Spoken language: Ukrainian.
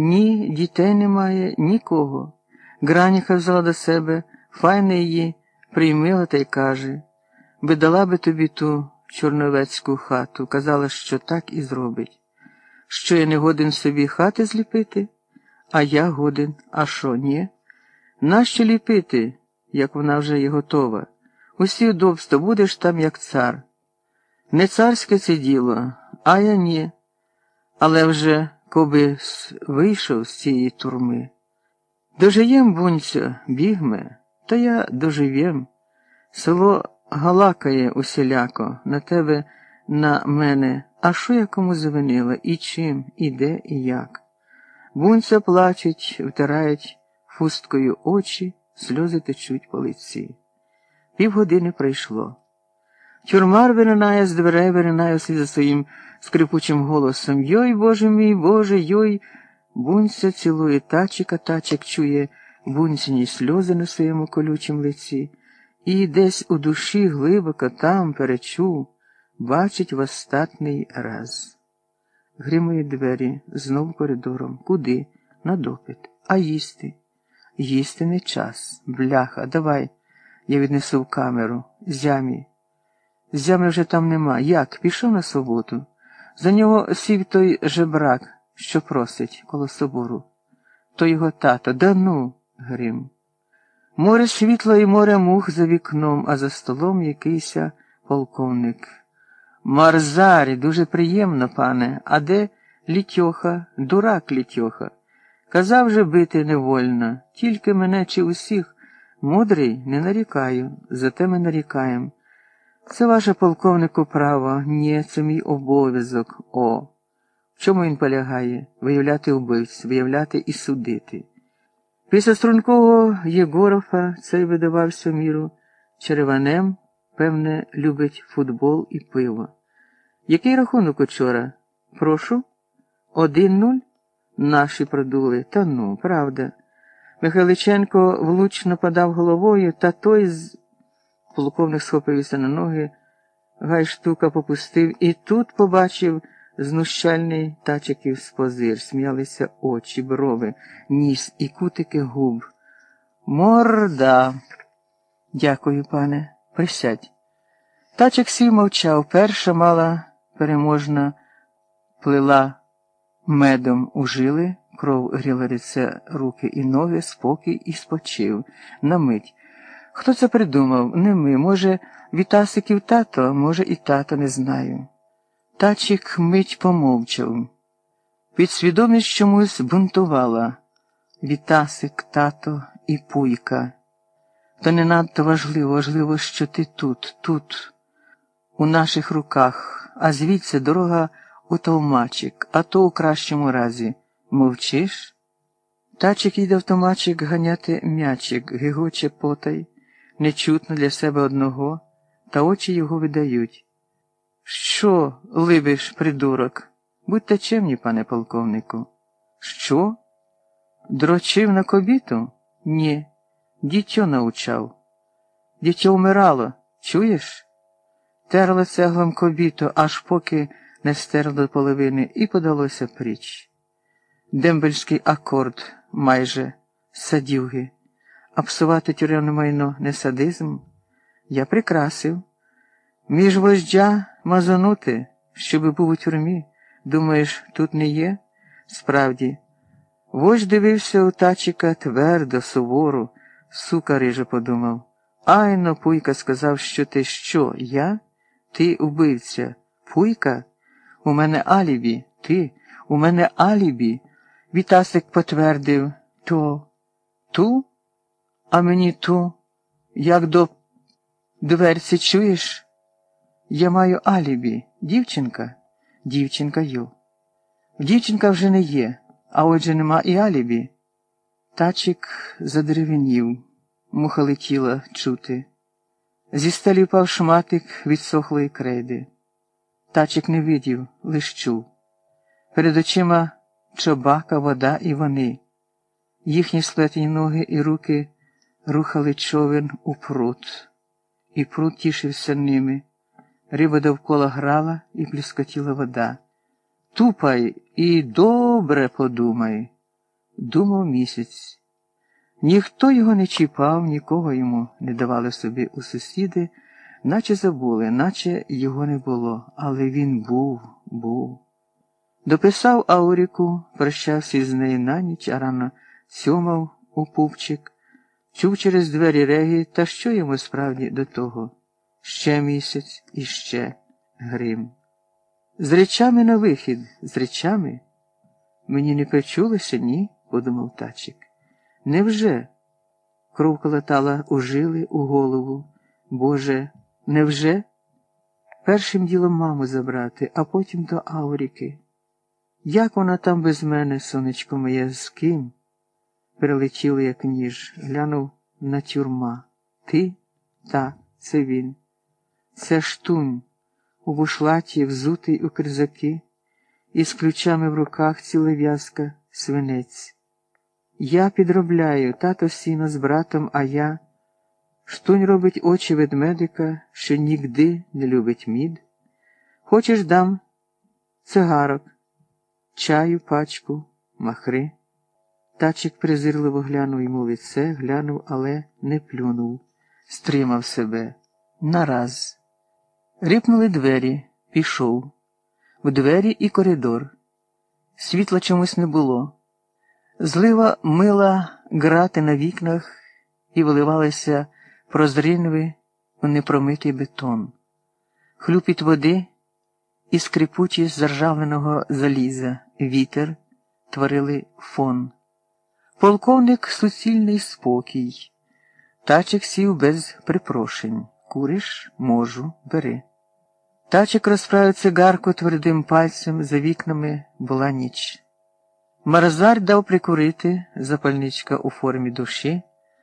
Ні, дітей немає, нікого. Граніха взяла до себе, файна її приймила та й каже би дала би тобі ту чорновецьку хату, казала, що так і зробить. Що я не годен собі хати зліпити, а я годен, а що, ні? Нащо ліпити, як вона вже є готова? Усі удобства будеш там, як цар. Не царське це діло, а я ні. Але вже коби вийшов з цієї турми. Дожиєм, бунцю, бігме, та я дожив'єм. Село галакає усіляко на тебе, на мене, а що я кому завинила, і чим, і де, і як. Бунця плачуть, втирають фусткою очі, сльози течуть по лиці. Півгодини пройшло. Тюрмар виринає з дверей, виринає вслід за своїм скрипучим голосом Йой, Боже мій, Боже, йой. Бунця цілує тачика, тачик чує бунціні сльози на своєму колючому лиці, і десь у душі глибоко там перечув, бачить в остатний раз. Гримують двері знов коридором. Куди? На допит. А їсти? Їсти не час. Бляха, давай. Я віднесу в камеру. Зямі. Зями вже там нема. Як? Пішов на суботу. За нього сів той жебрак, що просить коло собору. То його тато. Да ну, Грим. Море світла і море мух за вікном, а за столом якийся полковник. Марзарі, дуже приємно, пане, а де літьоха, дурак літьоха? Казав же бити не вольно, тільки мене чи усіх. Мудрий не нарікаю, зате ми нарікаємо. Це ваше полковнику право, ні, це мій обов'язок. О. В чому він полягає? Виявляти убивць, виявляти і судити. Після стрункового Єгорова цей видавався міру череванем, певне, любить футбол і пиво. Який рахунок учора? Прошу? Один нуль? Наші продули. Та ну, правда. Михайличенко влучно подав головою, та той з. Полковник схопився на ноги, гай штука попустив, і тут побачив знущальний тачиків спозир, сміялися очі, брови, ніс і кутики губ. Морда. Дякую, пане. Присядь. Тачик сів мовчав, перша мала переможна плила медом у жили, кров гріла лице, руки і ноги, спокій і спочив. На мить. Хто це придумав? Не ми. Може, Вітасиків тато, може, і тато не знаю. Тачик мить помовчав. Підсвідомість чомусь бунтувала Вітасик, тато і пуйка. То не надто важливо, важливо, що ти тут, тут, у наших руках, а звідси дорога у Товмачик, а то у кращому разі. Мовчиш? Тачик їде в Товмачик ганяти м'ячик, гигоче потай, нечутно для себе одного, та очі його видають. Що, либиш, придурок? Будьте чемні, пане полковнику. Що? Дрочив на кобіту? Ні. Дітьо научав. Дітьо вмирало, чуєш? Терла цеглом кобіту, аж поки не стерла до половини, і подалося пріч. Дембельський акорд майже садюги. А псувати тюремне майно не садизм. Я прикрасив. Між вождя мазанути, щоби був у тюрмі. Думаєш, тут не є? Справді. Вождь дивився у тачика твердо, суворо, сука рижа подумав. Айно, Пуйка сказав, що ти що? Я? Ти убивця. Пуйка? У мене алібі. Ти? У мене алібі. Вітасик потвердив то. Ту? А мені ту, як до дверці чуєш? Я маю алібі. Дівчинка? Дівчинка ю. Дівчинка вже не є, а отже нема і алібі. Тачик задеревенів, муха летіла чути. Зі стелі впав шматик відсохлої крейди. Тачик не видів, лиш чув. Перед очима чобака, вода і вони. Їхні сплетені ноги і руки рухали човен у пруд, і пруд тішився ними. Риба довкола грала і пліскотіла вода. Тупай і добре подумай. думав місяць. Ніхто його не чіпав, нікого йому не давали собі у сусіди, наче забули, наче його не було, але він був, був. Дописав Ауріку, прощався з нею на ніч, а рано сьомав у пупчик, чув через двері регі, та що йому справді до того? Ще місяць і ще грим. З речами на вихід, з речами? Мені не почулося, ні, подумав тачик. Невже? Кров колотала у жили, у голову. Боже, невже? Першим ділом маму забрати, а потім до Ауріки. Як вона там без мене, сонечко моє, з ким? Перелетіло, як ніж, глянув на тюрма. Ти? Так, це він. Це штунь, у бушлаті, взутий у кризаки, із ключами в руках ціла в'язка свинець. Я підробляю тато сіно з братом, а я. Штунь робить очі ведмедика, що нігди не любить мід. Хочеш дам цигарок, чаю, пачку, махри. Тачик презирливо глянув йому в лице, глянув, але не плюнув, стримав себе. Нараз. Рипнули двері, пішов. В двері і коридор. Світла чомусь не було. Злива мила грати на вікнах і виливалася прозринви у непромитий бетон, хлюпіт води і скрипучість заржавленого заліза, вітер творили фон. Полковник суцільний спокій. Тачик сів без припрошень. Куриш, можу, бери. Тачик розправив цигарку твердим пальцем, за вікнами була ніч. Марзар дав прикурити запальничка у формі душі.